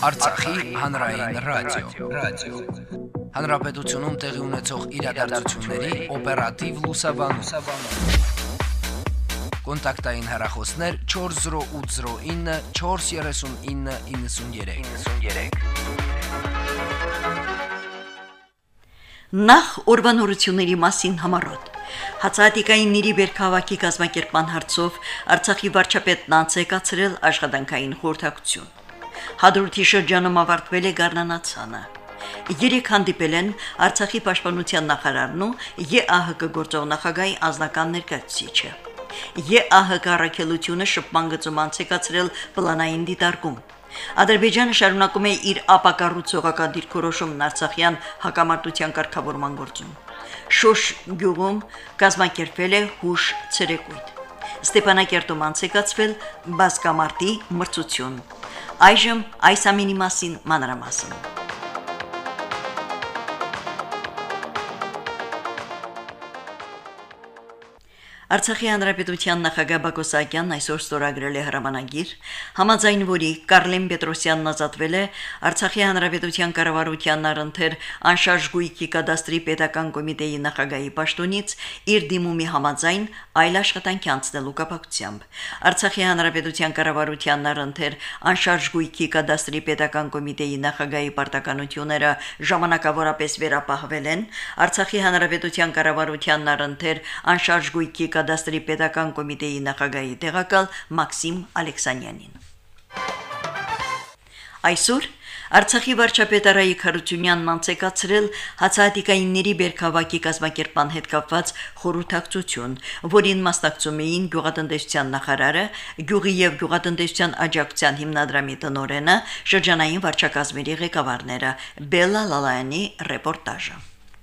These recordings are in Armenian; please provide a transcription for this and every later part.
Արցախի հանրային ռադիո, ռադիո։ Հանրապետությունում տեղի ունեցող իրադարձությունների օպերատիվ լուսաբանում։ Կոնտակտային հեռախոսներ 40809 43993։ Նախ օրվանորությունների մասին համարոտ։ Հացահատիկայինների βέρքավակի կազմակերպման հարցով Արցախի վարչապետն անցեկացրել աշխատանքային խորհրդակցություն։ Հադրութի շրջանում ավարտվել է Գառնանացանը։ Երեք հանդիպել են Արցախի պաշտպանության նախարարն ու ԵԱՀԿ գործող նախագահի անձնական ներկայացուցիչը։ ԵԱՀԿ առաքելությունը շփման գծում անցեկացրել պլանային դիտարկում։ Ադրբեջանը շարունակում է իր ապակառուցողական դիրքորոշումն Արցախյան հակամարտության կարգավորման գործում։ Շոշ գյուղում կազմակերպվել է հուշ ցերեկույթ։ Ստեփանակերտում անցեկացվել բասկամարտի մրցություն։ Այժմ այս ամինի մասին մանրամասն։ Արցախի հանրապետության նախագահ Բակո Սահակյանն այսօր ստորագրել է հրամանագիր, համաձայն որի Կարլեն Պետրոսյանն ազատվել է Արցախի հանրապետության կառավարության առընթեր անշարժ գույքի կադաստրի պետական կոմիտեի նախագահի պաշտոնից իր դիմումի համաձայն այլ աշխատանքի անցնելու կապակցությամբ։ Արցախի հանրապետության կառավարության առընթեր անշարժ գույքի կադաստրի պետական կոմիտեի նախագահի պարտականությունները ժամանակավորապես վերապահվել են Արցախի հանրապետության կառավարության առընթեր անշարժ գույքի կադաստրի պետական կոմիտեի նախագահի տեղակալ Մաքսիմ Ալեքսանյանին։ Այսօր Արցախի վարչապետ Արայիկ Խարությունյանն անցեկացրել հացահատիկայինների բերքավակի կազմակերպման հետ կապված խորհրդակցություն, որին մասնակցում էին գյուղատնտեսության նախարարը, գյուղի եւ գյուղատնտեսության աջակցության հիմնադրամի տնօրենը, շրջանային վարչակազմերի ղեկավարները։ Բելլա Լալայանի ռեպորտաժը։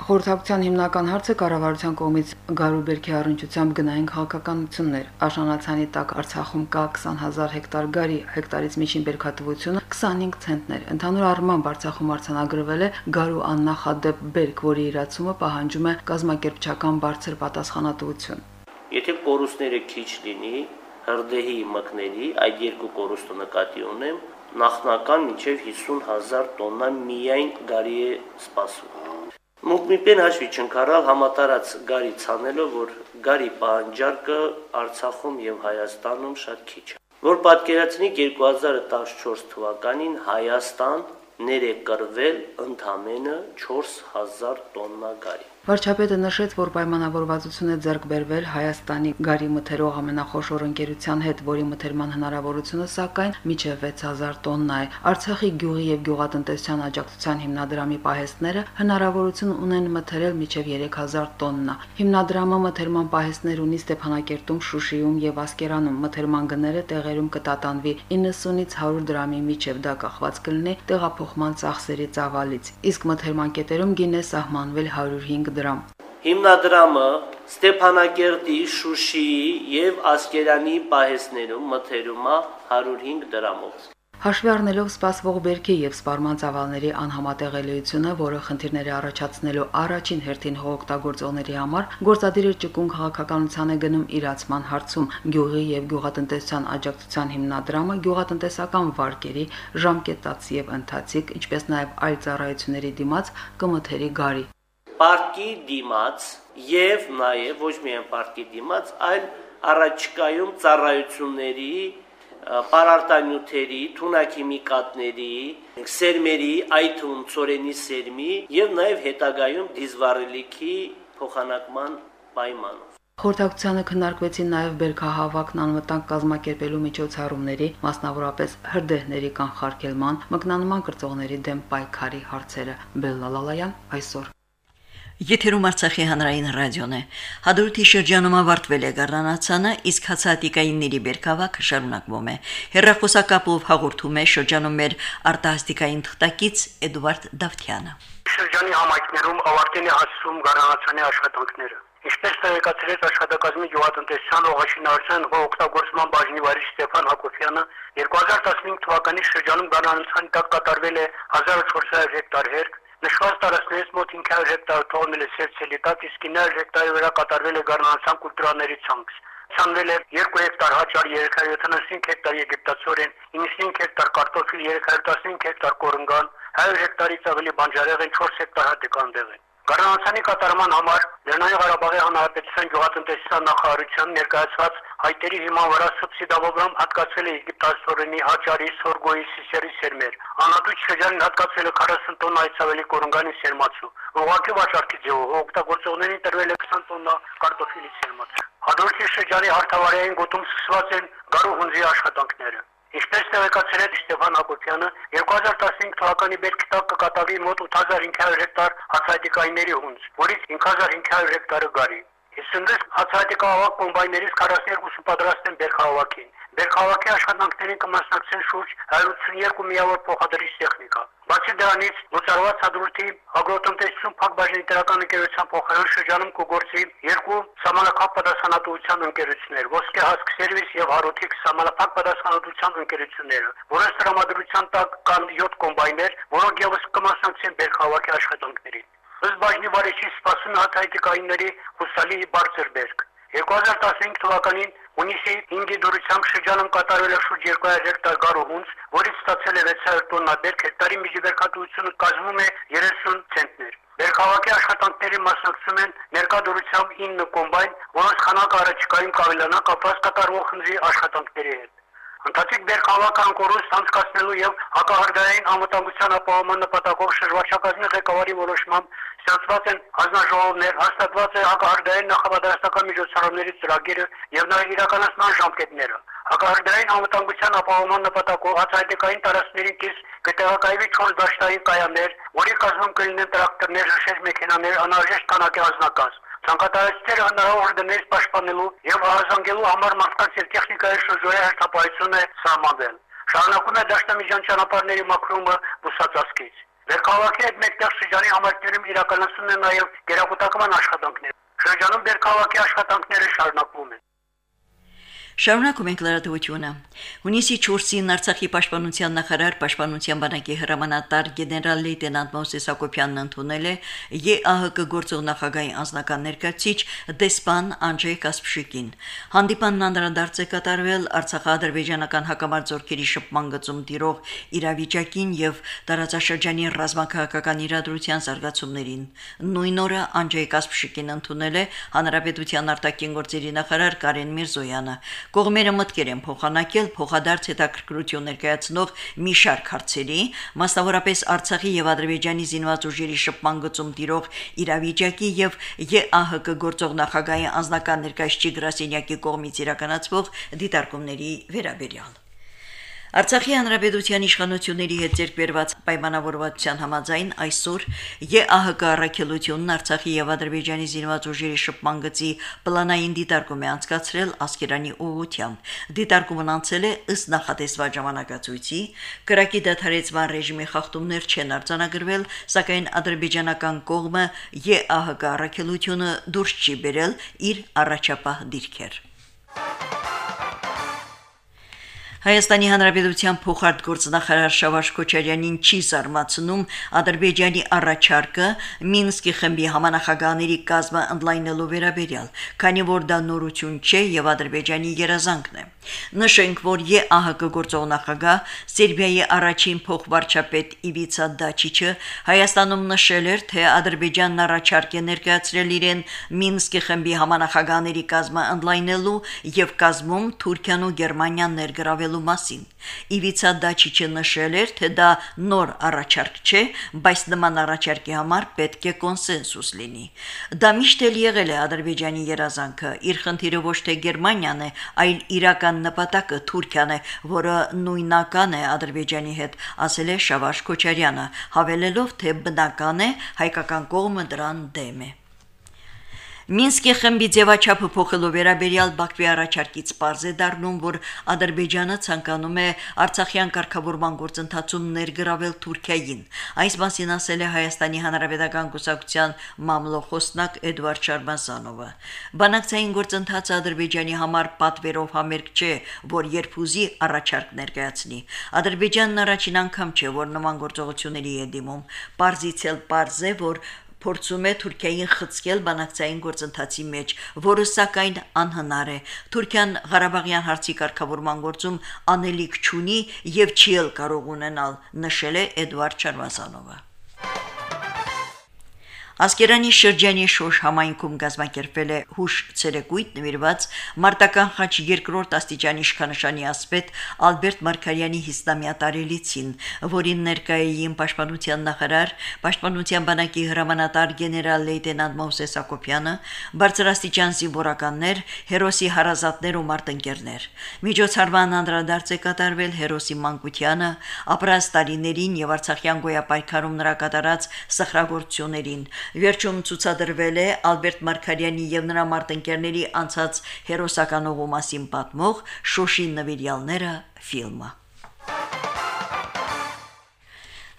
Խորհրդակցության հիմնական հարցը կառավարության կողմից Գարուբերքի առընչությամբ գնային քաղաքականություններ։ Աշանացանի տակ Արցախում կա 20000 հեկտար գարի, հեկտարից միջին բերքատվությունը 25 ցենտներ։ Ընդհանուր առմամբ Արցախում արձանագրվել է գարու աննախադեպ բերք, որի իրացումը պահանջում է կազմակերպչական բարձր պատասխանատվություն։ Եթե կորուստները քիչ լինի, հրդեհի մկների այդ երկու կորուստը նկատի ունեմ, նախնական մինչև 50000 տոննա միայն գարի է սպասվում։ Մուկ մի պեն հաշվի չընկարալ համատարած գարի ցանելով, որ գարի պահանջարկը Արցախում եւ Հայաստանում շատ քիչ է։ Որ պատկերացնի 2014 թվականին Հայաստան ներեկրվել ընդամենը 4000 տոննա գարի։ Վարչապետը նշեց, որ պայմանավորվածություն է ձեռք բերվել Հայաստանի գարի մթերող ամենախոշոր ընկերության հետ, որի մթերման հնարավորությունը սակայն միջև 6000 տոննա է։ Արցախի գյուղի եւ գյուղատնտեսության աջակցության հիմնադրամի պահեստները հնարավորություն ունեն մթերել միջև 3000 տոննա։ Հիմնադրամը մթերման պահեստներ ունի Ստեփանակերտում, Շուշիում եւ Ասկերանում։ Մթերման գները տեղերում կտատանվի 90-ից 100 դրամի միջև դա կախված կլինի տեղափոխման ծախսերի ծավալից։ Իսկ մթերման կետերում գինե սահմանվել 105 դրամ։ Հիմնադրամը Ստեփանակերտի, Շուշիի եւ Ասկերանի պահեսներում մթերում է 105 դրամով։ Հաշվի առնելով սպասվող բերքի եւ սպառման ծավալների անհամատեղելիությունը, որը խնդիրներ է առաջացնելու առաջին հերթին հողօգտագործողների համար, գործադիր է ճկուն քաղաքականության է գնում իրացման հարցում. Գյուղի եւ գյուղատնտեսության աջակցության հիմնադրամը գյուղատնտեսական վարկերի ժամկետաց եւ ընթացիկ, ինչպես նաեւ այլ ծառայությունների դիմաց կմթերի գարի պարտքի դիմաց եւ նաեւ ոչ միայն պարտքի դիմաց, այլ առաջկայում ծառայությունների պարարտանյութերի, թունաքիմիկատների, սերմերի, այդ թվում ծորենի սերմի եւ նաեւ հետագայում դիզվառելիքի փոխանակման պայմանով Խորհրդակցությանը քննարկվեցին նաև բերքահավաքն անվտանգ կազմակերպելու միջոցառումների, մասնավորապես հրդեհների կանխարգելման, մկնանման կրծողների դեմ պայքարի հարցերը։ Բելլալալայան այսօր Եթերում Արցախի հանրային ռադիոն է։ Հադրութի շրջանում ավարտվել է Գառնանացանը, իսկ հացահատիկայինների բերքավակը շարունակվում է։ Հերրախոսակապով հաղորդում է շրջանում մեր արտահասթիկային թղթակից Էդվարդ Դավթյանը։ Շրջանի համայնքներում ավարտին է հասցում Գառնանացանի աշխատանքները։ Ինչպես տեղեկացրեց աշխատակազմի գյուղատնտեսության ողաշինարարության օգտագործման բաժնի վարիչ Ստեփան Հակոբյանը 2015 թվականի շրջանում Գառնանացանի տակ կատարվել է 1400 հեկտար հերկ, Նշված տարածքներից մոտ 500 հեկտար թողնել է սերցելի տակ, իսկ 900 հեկտարի վրա կատարվել է գառնանացան կուլտուրաների ցանց։ ցանվել է 2 հեկտար հաճար 375 հեկտար եգիպտացորեն, 95 հեկտար կարտոֆիլ, 315 հեկտար կորնգան, 100 հեկտարից ավելի բանջարեղեն, 4 հեկտար հատիկանդեղեն։ Գարանացանի կատարման համար Լեռնային Ղարաբաղի Հանրապետության գյուղատնտեսության նախարարության ներկայացված հայտերի հիման վրա սուբսիդավորում հատկացել է Եգիպտաստորենի, Հաճարի, Սորգոյի, Սիսերի սերմեր։ Անադույց շրջանին հատկացել է 40 տոննա այցավելի կորունգանի սերմացու։ Ուղղակի վաճառքի ձևով օգտագործողներին տրվել է 20 տոննա կարտոֆիլի սերմաց։ Հադրութի շրջանի հարթավարային գոտում սկսված են գարու հունձի աշխատանքները։ Ինչպես տեղեկացրել է Ստեփան Հակոբյանը, 2015 թվականի բերքի տակ կկատարվի մոտ 8500 հեկտար հացահատիկայինների հունձ, որից 5500 հեկտարը գարի։ 56 հացահատիկահավաք կոմբայներից 42-ը պատրաստ են բերքահավաքին։ Բերքահավաքի աշխատանքներին կմասնակցեն շուրջ 182 միավոր փոխադրիչ տեխնիկա։ Բացի դրանից, լուծարված հադրութի ագրոտնտեսություն փակbaşın տերական ընկերության փոխարեն շրջանում կգործի երկու համանախապ պատասխանատվության ընկերություններ՝ Ոսկե հասկ սերվիս եւ Հարութիկ համանախապ պատասխանատվության ընկերությունները, որոնց տրամադրության տակ կան 7 կոմբայներ, որոնք եւս կմասնակցեն բերքահավաքի աշխատանքներին։ Ըստ բաժնի վարիչի սպասում է հաթայտիկայինների հուսալի բարձր բերք։ 2015 թվականին Ունիսի 5-ի դուրսությամբ շրջանում կատարվել է շուրջ 200 հեկտար գարուհունց, որից ստացել է 600 տոննա բերք, հեկտարի միջիվերքատվությունը կազմում է 30 ցենտներ։ Բերքահավաքի աշխատանքների մասնակցում են ներկա դուրսությամբ 9 կոմբայն, որոնց խանակը առաջիկայում կավելանա կապված կատարվող խնդրի աշխատանքների հետ։ Ընթացիկ բերքավական կորուստ անցկացնելու եւ հակահարդային անվտանգության ապահովման նպատակով շրջվարչակազմի ղեկավարի որոշմամբ ստացված են հանձնաժողովներ, հաստատված է հակահարդային նախապատրաստական միջոցառումների ծրագիրը եւ նաեւ իրականացման ժամկետները։ Հակահարդային անվտանգության ապահովման նպատակով հացահատիկային տարածքների կես կտեղակայվի 4 դաշտային կայաններ, որի կազմում կլինեն տրակտորներ, հրշեջ մեքենաներ, անհրաժեշտ քանակի անձնակազմ։ Ցանկատարիչները հնարավոր դներից պաշտպանելու եւ հազանգելու համար մարդկանց եւ տեխնիկայի շրջոյի հերթապահություն է սահմանվել։ Շարունակում է դաշնամիջան ճանապարհների մաքրումը բուսածածկից։ Վերքավակի հետ մեկտեղ շրջանի համայնքներում իրականացվում են նաեւ գերակուտակման աշխատանքներ։ Շրջանում Վերքավակի աշխատանքները շարունակվում են։ Շարունակում ենք լրատվությունը։ Հունիսի 4-ին Արցախի պաշտպանության նախարար պաշտպանության բանակի հրամանատար գեներալ լեյտենանտ Մոսես Հակոբյանն ընդունել է ԵԱՀԿ գործող նախագահի անձնական ներկայացիչ դեսպան Անջեյ Կասպշիկին։ Հանդիպանն անդրադարձ է կատարվել Արցախա-ադրբեջանական հակամարտությունների շփման գծում տիրող իրավիճակին եւ տարածաշրջանի ռազմաքաղաքական իրադրության զարգացումներին։ Նույն օրը Անջեյ Կասպշիկին ընդունել է Հանրապետության արտաքին գործերի նախարար Կարեն Միրզոյանը։ Կողմերը մտքեր են փոխանակել փոխադարձ հետաքրքրություն ներկայացնող մի շարք հարցերի, մասնավորապես Արցախի եւ Ադրբեջանի զինված ուժերի շփման գծում տիրող իրավիճակի եւ ԵԱՀԿ գործող նախագահի անձնական ներկայացի գրասենյակի կողմից իրականացվող դիտարկումների վերաբերյալ։ Արցախի հանրապետության իշխանությունների հետ ձեռքբերված պայմանավորվածության համաձայն այսօր ԵԱՀԿ առաքելությունն Արցախի եւ Ադրբեջանի զինված ուժերի շփման գծի պլանային դիտարկում է անցկացրել Ասկերանի ուղությամբ։ Դիտարկումն անցել է ըստ նախատեսված ժամանակացույցի, կրակի դադարեցման ռեժիմի խախտումներ չեն արձանագրվել, սակայն ադրբեջանական կողմը ԵԱՀԿ առաքելությունը դուրս չի բերել իր առաջապահ դիրքեր։ Հայաստանի Հանրապետության փոխարտգործնախարար Շավարժ Քոչարյանին չի զարմացնում Ադրբեջանի առաջարկը Մինսկի խմբի համանախագահների կազմը ընդլայնելու վերաբերյալ, քանի որ դա նորություն չէ եւ Ադրբեջանի երազանքն է։ Նշենք, որ ԵԱՀԿ գործող նախագահ Սերբիայի առաջին փոխվարչապետ Իվիցա Դաչիչը Հայաստանում նշել էր, թե Ադրբեջանն առաջարկ է ներկայացրել իրեն Մինսկի խմբի համանախագահների կազմը ընդլայնելու եւ կազմում Թուրքիան ու Գերմանիան ներգրավել ստեղծելու մասին։ Իվիցա Դաչիչը նշել էր, թե դա նոր առաջարկ չէ, բայց նման առաջարկի համար պետք է կոնսենսուս լինի։ Դա միշտ էլ եղել է Ադրբեջանի երազանքը։ Իր խնդիրը ոչ թե Գերմանիան է, այլ իրական նպատակը Թուրքիան է, որը նույնական է Ադրբեջանի հետ, ասել է Շավարժ Քոչարյանը, հավելելով, թե բնական է հայկական կողմը դրան դեմ է։ Մինսկի խմբի ձևաչափը փոխելու վերաբերյալ Բաքվի առաջարկից པարզ է դառնում, որ Ադրբեջանը ցանկանում է Արցախյան կարգավորման գործընթացում ներգրավել Թուրքիային։ Այս մասին ասել է Հայաստանի Հանրապետական Կուսակցության մամլոխոսնակ Էդվարդ Շարմազանովը։ Բանակցային գործընթացը Ադրբեջանի համար պատվերով համերգ չէ, որ երբուզի առաջարկ ներկայացնի։ Ադրբեջանն առաջին անգամ չէ, որ նման գործողությունների է դիմում։ Պարզից էլ պարզ է, որ փորձում է Թուրքիային խցկել բանակցային գործընթացի մեջ, որը սակայն անհնար է։ Թուրքիան Ղարաբաղյան հարցի կարգավորման գործում անելիք չունի եւ չի էլ կարող ունենալ, նշել է Էդվարդ Չարվազանովը։ Ասկերանի շրջանի Շոշ համայնքում գազམ་ակերպվել է հուշ ցերեկույթ նվիրված մարտական խաչ երկրորդ աստիճանի իշխանշանի ասպետ Ալբերտ Մարկարյանի 50-ամյա տարելիցին, որին ներկայային պաշտպանության նախարար, պաշտպանության բանակի հրամանատար գեներալ լեյտենանտ Մովսես Ակոպյանը, բարձրաստիճան զինվորականներ, հերոսի հարազատներ ու մարտնկերներ։ Միջոցառման անդրադարձ է կատարվել հերոսի մանկությանը, ապրած տարիներին եւ Արցախյան գոյապայքարում նրա կատարած սխրագործություններին Վերջում ցուցադրվել է Ալբերտ Մարկարյանի եւ նրա մարտնկերների անցած հերոսականողու մասին պատմող Շոշի նվիրյալները ֆիլմը։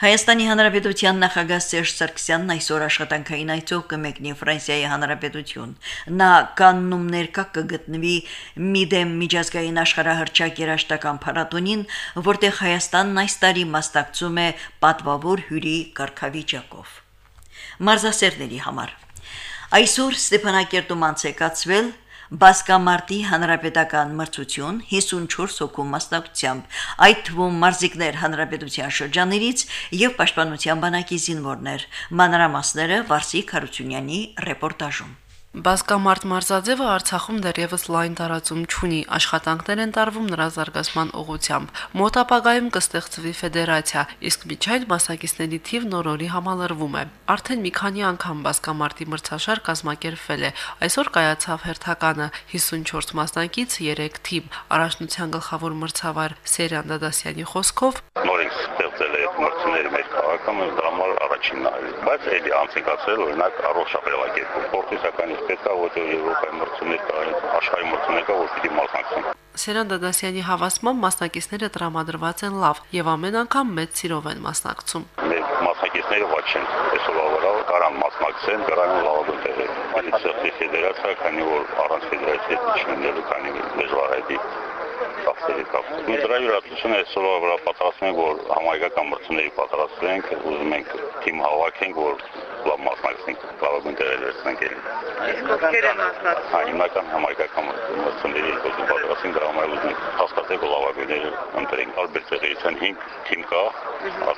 Հայաստանի Հանրապետության նախագահ Սերժ Սարգսյանն այսօր աշխատանքային այցով կմեկնի Ֆրանսիայի Հանրապետություն։ Նա կաննում ներկա կգտնվի Միդեմ միջազգային աշխարհահռչակ երաշտական փառատոնին, որտեղ Հայաստանն այս տարի մասնակցում է պատվավոր հյուրի կարգավիճակով մարզասերների համար։ Այսօր Ստեփանակերտում անցեկացվել Բասկամարտի հանրապետական մրցություն 54 հոգու մասնակցությամբ, այդ թվում մարզիկներ հանրապետության շրջաներից եւ պաշտպանության բանակի զինվորներ։ Մանրամասները Վարսիկ Հարությունյանի ռեպորտաժում։ Բասկամարտ մարզաձևը Արցախում դեռևս լայն տարածում չունի, աշխատանքներ են տարվում նրա զարգացման ուղղությամբ։ Մոտ ապագայում կստեղծվի ֆեդերացիա, իսկ միջայլ մասնակիցների թիվն օրորի համալրվում է։ Արդեն մի քանի անգամ Բասկամարտի մրցաշար կազմակերպվել է։ Այսօր կայացավ հերթականը 54 մասնակից 3 թիմ։ Առաջնության գլխավոր մրցավար Սերյան Դադասյանի խոսքով նորից ստեղծել է մրցությունների մեր քաղաքում դրա համար առաջինն է բայց էլի անցկացրել օրինակ առողջապահական սպորտիսական ինչպես կա ոչ Եվրոպայի մրցություններ կա, աշխարհի մրցություններ կա, որ պիտի մասնակցեն։ Սերան Դադասյանի հավաստմամբ մասնակիցները տրամադրված են լավ եւ ամեն անգամ մեծ սիրով են մասնակցում։ Մեր մասնակիցները ոչ են, այսօրվա վրա կարան մասնակցեն, կարան լավագույն տեղեր։ Այդ ծրագրի ֆեդերացիա, քանի որ առանց ֆեդերացիայի չունենալու քանի դժվար է ծախսերի կապ։ Մենք դրա յուրացությունը այսօրվա վրա պատրաստում ենք, որ համայնքական մրցությունների պատրաստվենք, ուզում ենք թիմ հավաքենք, որ լավ մասնակցենք, լավագույն տեղեր վերցնենք էլի։ Իսկ ովքեր են մասնակցում։ Հա, հիմնական համայնքական մրցությունների ուզում պատրաստենք, դրա համար ուզում հաստատել լավագույնները ընտրենք։ Տարբեր տեղերից 5 թիմ կա,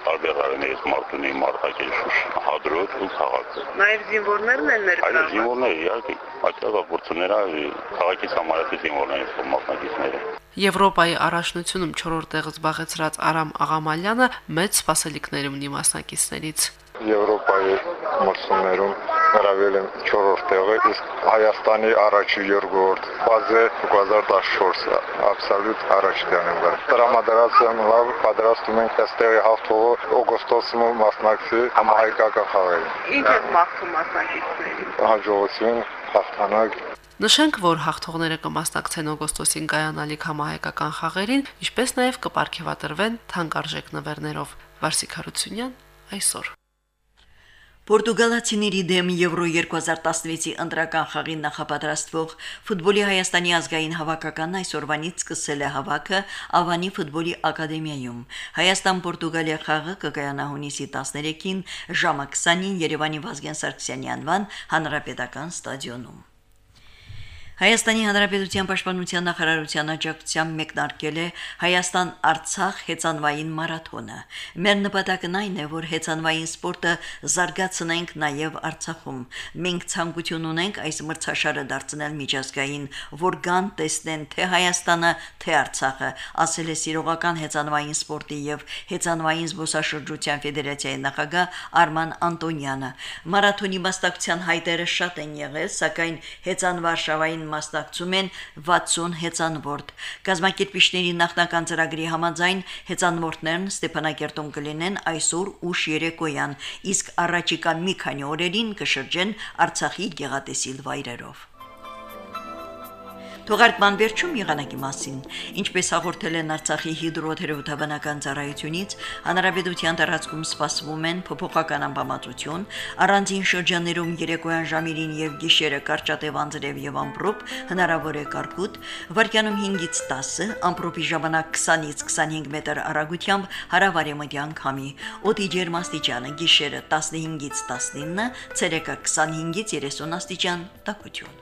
տարբեր ռայոններից Մարտունի, Մարտակել, Շուշ, Հադրուտ ու Խաղաղ։ Նաև զինվորներն են Այո, ներկա։ զինվորները, իհարկե, այդտեղ գործունեները քաղաքից համարած զինվորներից մասնակիցները։ Եվրոպայի առաջնությունում 4-րդ տեղը զբաղեցրած Արամ Աղամալյանը մեծ սպասելիքներ ունի մասնակիցներից։ Եվրոպայի մրցումներում հրավել եմ 4-րդ տեղը, իսկ Հայաստանի առաջի երկրորդ ֆազը 2014-ը абսոլյուտ առաջ տեղն եմ։ Տրամադրած եմ լավ պատրաստում ենք այստեղի հաղթողը օգոստոսում մասնակցի համահայկական խաղերը։ Ինչ է մաղթում մասնակիցներին։ Հաջողություն, հաղթանակ Նշենք, որ հաղթողները կմասնակցեն օգոստոսին կայանալիք համահայկական խաղերին, ինչպես նաև կպարգևատրվեն թանկարժեք նվերներով։ Վարսիկ Հարությունյան այսօր Պորտուգալացիների դեմ Եվրո 2016-ի ընտրական խաղին նախապատրաստվող ֆուտբոլի Հայաստանի ազգային հավաքական այսօրվանից սկսել է հավաքը Ավանի ֆուտբոլի ակադեմիայում։ Հայաստան-Պորտուգալիա խաղը կկայանա հունիսի 13-ին ժամը 20-ին Երևանի Վազգեն Սարգսյանի անվան հանրապետական ստադիոնում։ Հայաստանի Հանրապետության Պաշտպանության նախարարության աջակցությամբ մեկնարկել է Հայաստան-Արցախ հեծանվային մարաթոնը։ Մեր նպատակն այն է, որ հեծանվային սպորտը զարգացնենք նաև Արցախում։ Մենք ցանկություն ունենք այս մրցաշարը դարձնել միջազգային, որ գան տեսնեն թե Հայաստանը, թե Արցախը, ասել է Սիրողական հեծանվային սպորտի եւ հեծանվային զբոսաշրջության ֆեդերացիայի նախագահ Արման Անտոնյանը։ Մարաթոնի մասնակցության հայտերը շատ են եղել, սակայն հեծան Վարշավային մասնակցում են 60 հեծանվորդ։ Գազམ་ակերպիչների նախնական ծրագրի համաձայն հեծանվորդներն Ստեփանակերտում կլինեն այսօր ուշ երեկոյան, իսկ առաջիկա մի քանի օրերին կշրջեն Արցախի գեղատեսիլ վայրերով։ Թողարկման վերջում եղանակի մասին, ինչպես հաղորդել են Արցախի հիդրոթերապևտաբանական ծառայությունից, հանրապետության տարածքում սպասվում են փոփոխական ամպամածություն, առանձին շրջաններում երեկոյան ժամերին եւ գիշերը կարճատև անձրև եւ ամպրոպ, հնարավոր է կարկուտ, վարկյանում 5-ից 10, ամպրոպի ժամանակ 20-ից 25 մետր արագությամբ հարավարեմտյան քամի, օդի ջերմաստիճանը գիշերը 15-ից 19, ցերեկը 25-ից 30 աստիճան տաքություն։